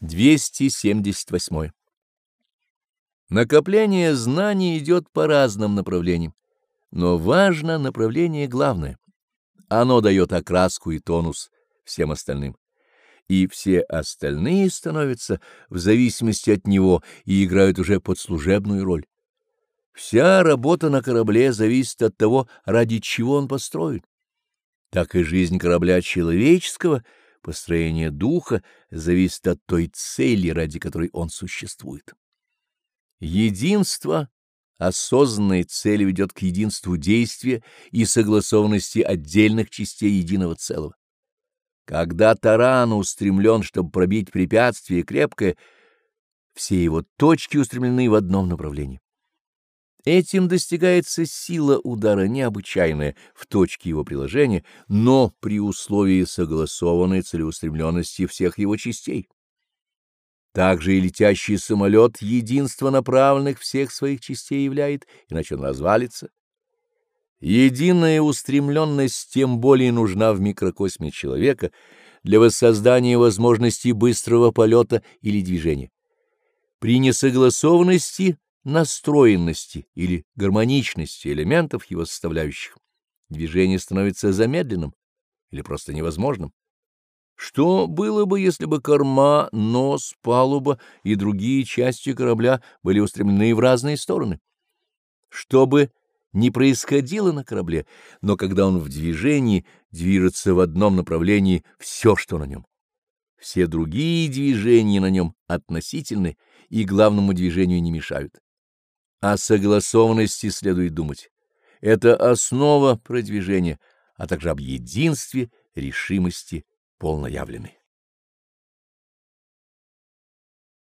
278. Накопление знаний идет по разным направлениям, но важно направление главное. Оно дает окраску и тонус всем остальным, и все остальные становятся в зависимости от него и играют уже под служебную роль. Вся работа на корабле зависит от того, ради чего он построен. Так и жизнь корабля человеческого — Построение духа зависит от той цели, ради которой он существует. Единство осознанной цели ведет к единству действия и согласованности отдельных частей единого целого. Когда таран устремлен, чтобы пробить препятствие крепкое, все его точки устремлены в одном направлении. Этим достигается сила удара необычайная в точке его приложения, но при условии согласованной целеустремленности всех его частей. Также и летящий самолет единство направленных всех своих частей являет, иначе он развалится. Единая устремленность тем более нужна в микрокосме человека для воссоздания возможности быстрого полета или движения. При несогласованности настроенности или гармоничности элементов его составляющих, движение становится замедленным или просто невозможным. Что было бы, если бы корма, нос, палуба и другие части корабля были устремлены в разные стороны? Что бы ни происходило на корабле, но когда он в движении, движется в одном направлении все, что на нем. Все другие движения на нем относительны и главному движению не мешают. О согласованности следует думать. Это основа продвижения, а также об единстве, решимости полноявленной.